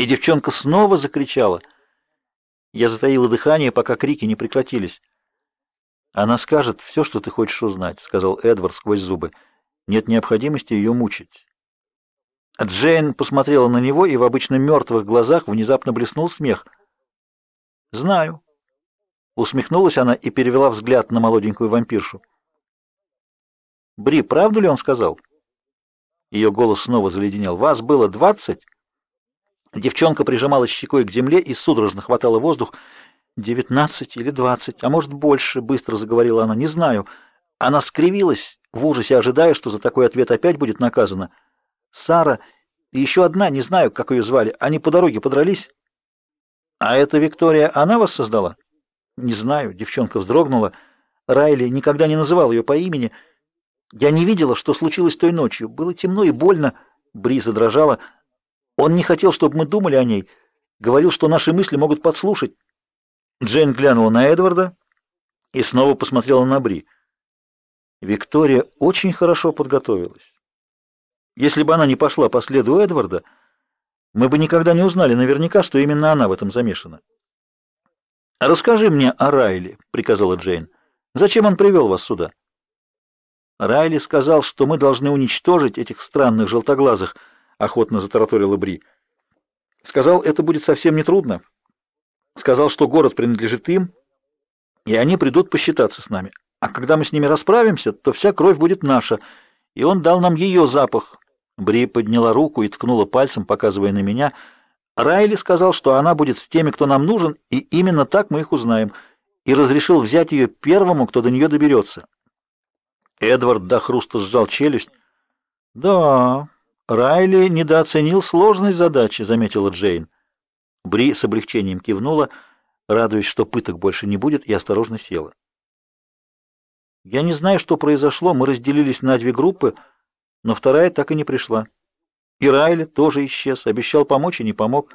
И девчонка снова закричала. Я затаила дыхание, пока крики не прекратились. Она скажет все, что ты хочешь узнать, сказал Эдвард сквозь зубы. Нет необходимости ее мучить. Джейн посмотрела на него, и в обычно мертвых глазах внезапно блеснул смех. Знаю. Усмехнулась она и перевела взгляд на молоденькую вампиршу. Бри, правду ли он сказал? Ее голос снова заледенел. Вас было двадцать? Девчонка прижималась щекой к земле и судорожно хватала воздух. «Девятнадцать или двадцать, а может больше», — быстро заговорила она. «Не знаю». Она скривилась, в ужасе ожидая, что за такой ответ опять будет наказана. Сара и еще одна, не знаю, как ее звали, они по дороге подрались. «А это Виктория, она вас создала?» «Не знаю», — девчонка вздрогнула. Райли никогда не называл ее по имени. «Я не видела, что случилось той ночью. Было темно и больно». Бриза дрожала. Он не хотел, чтобы мы думали о ней. Говорил, что наши мысли могут подслушать. Джейн глянула на Эдварда и снова посмотрела на Бри. Виктория очень хорошо подготовилась. Если бы она не пошла по следу Эдварда, мы бы никогда не узнали наверняка, что именно она в этом замешана. «Расскажи мне о Райли», — приказала Джейн. «Зачем он привел вас сюда?» Райли сказал, что мы должны уничтожить этих странных желтоглазых, — охотно затараторила Бри. Сказал, это будет совсем не трудно. Сказал, что город принадлежит им, и они придут посчитаться с нами. А когда мы с ними расправимся, то вся кровь будет наша. И он дал нам ее запах. Бри подняла руку и ткнула пальцем, показывая на меня. Райли сказал, что она будет с теми, кто нам нужен, и именно так мы их узнаем. И разрешил взять ее первому, кто до нее доберется. Эдвард до хруста сжал челюсть. Да, Райли недооценил сложность задачи, заметила Джейн. Бри с облегчением кивнула, радуясь, что пыток больше не будет, и осторожно села. Я не знаю, что произошло, мы разделились на две группы, но вторая так и не пришла. И Райли тоже исчез, обещал помочь и не помог.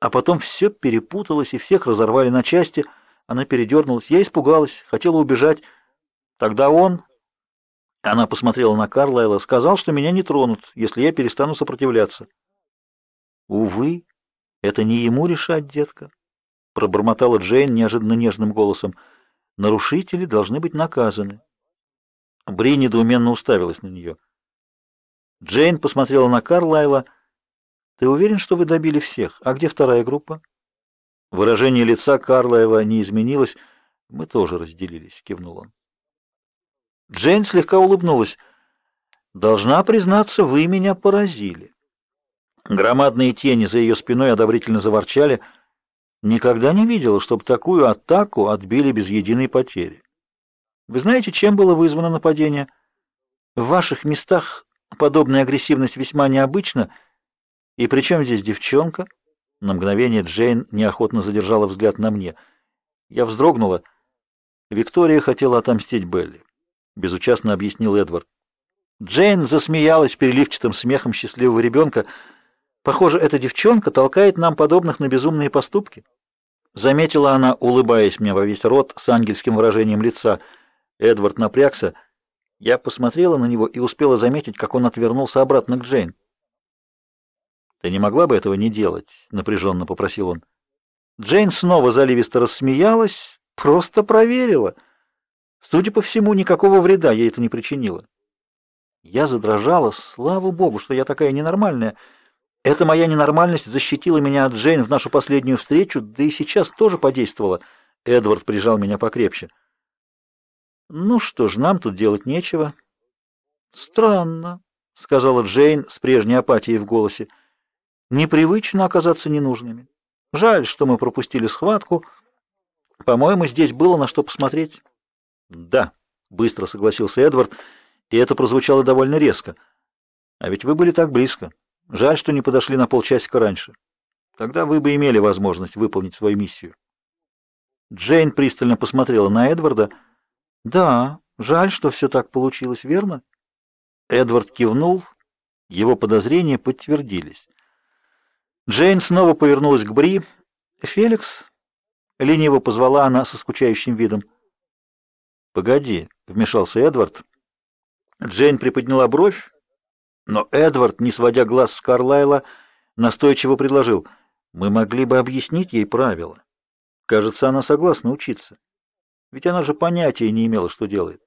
А потом все перепуталось, и всех разорвали на части. Она передернулась. Я испугалась, хотела убежать. Тогда он, она посмотрела на Карлайла, сказал, что меня не тронут, если я перестану сопротивляться. Увы, это не ему решать, детка, пробормотала Джейн неожиданно нежным голосом. Нарушители должны быть наказаны. Бри недоуменно уставилась на нее. Джейн посмотрела на Карлайла. Ты уверен, что вы добили всех? А где вторая группа? Выражение лица Карлайла не изменилось. Мы тоже разделились, кивнул он. Джейн слегка улыбнулась. Должна признаться, вы меня поразили. Громадные тени за ее спиной одобрительно заворчали. Никогда не видела, чтобы такую атаку отбили без единой потери. Вы знаете, чем было вызвано нападение? В ваших местах подобная агрессивность весьма необычна. И при чем здесь девчонка? На мгновение Джейн неохотно задержала взгляд на мне. Я вздрогнула. Виктория хотела отомстить Белли безучастно объяснил Эдвард. Джейн засмеялась переливчатым смехом счастливого ребенка. Похоже, эта девчонка толкает нам подобных на безумные поступки. Заметила она, улыбаясь мне во весь рот с ангельским выражением лица. Эдвард напрягся. Я посмотрела на него и успела заметить, как он отвернулся обратно к Джейн. Ты не могла бы этого не делать, напряженно попросил он. Джейн снова заливисто рассмеялась, просто проверила. Судя по всему, никакого вреда ей это не причинило. Я задрожала, слава богу, что я такая ненормальная. Эта моя ненормальность защитила меня от Джейн в нашу последнюю встречу, да и сейчас тоже подействовала. Эдвард прижал меня покрепче. Ну что ж, нам тут делать нечего. Странно, сказала Джейн с прежней апатией в голосе. Непривычно оказаться ненужными. Жаль, что мы пропустили схватку. По-моему, здесь было на что посмотреть. Да, быстро согласился Эдвард, и это прозвучало довольно резко. А ведь вы были так близко. Жаль, что не подошли на полчасика раньше. Тогда вы бы имели возможность выполнить свою миссию. Джейн пристально посмотрела на Эдварда. Да, жаль, что все так получилось, верно? Эдвард кивнул. Его подозрения подтвердились. Джейн снова повернулась к Бри. "Феликс?" лениво позвала она со скучающим видом. Погоди, вмешался Эдвард. Джейн приподняла бровь, но Эдвард, не сводя глаз с Карлайла, настойчиво предложил, «Мы могли бы объяснить ей правила. Кажется, она согласна учиться. Ведь она же понятия не имела, что делает».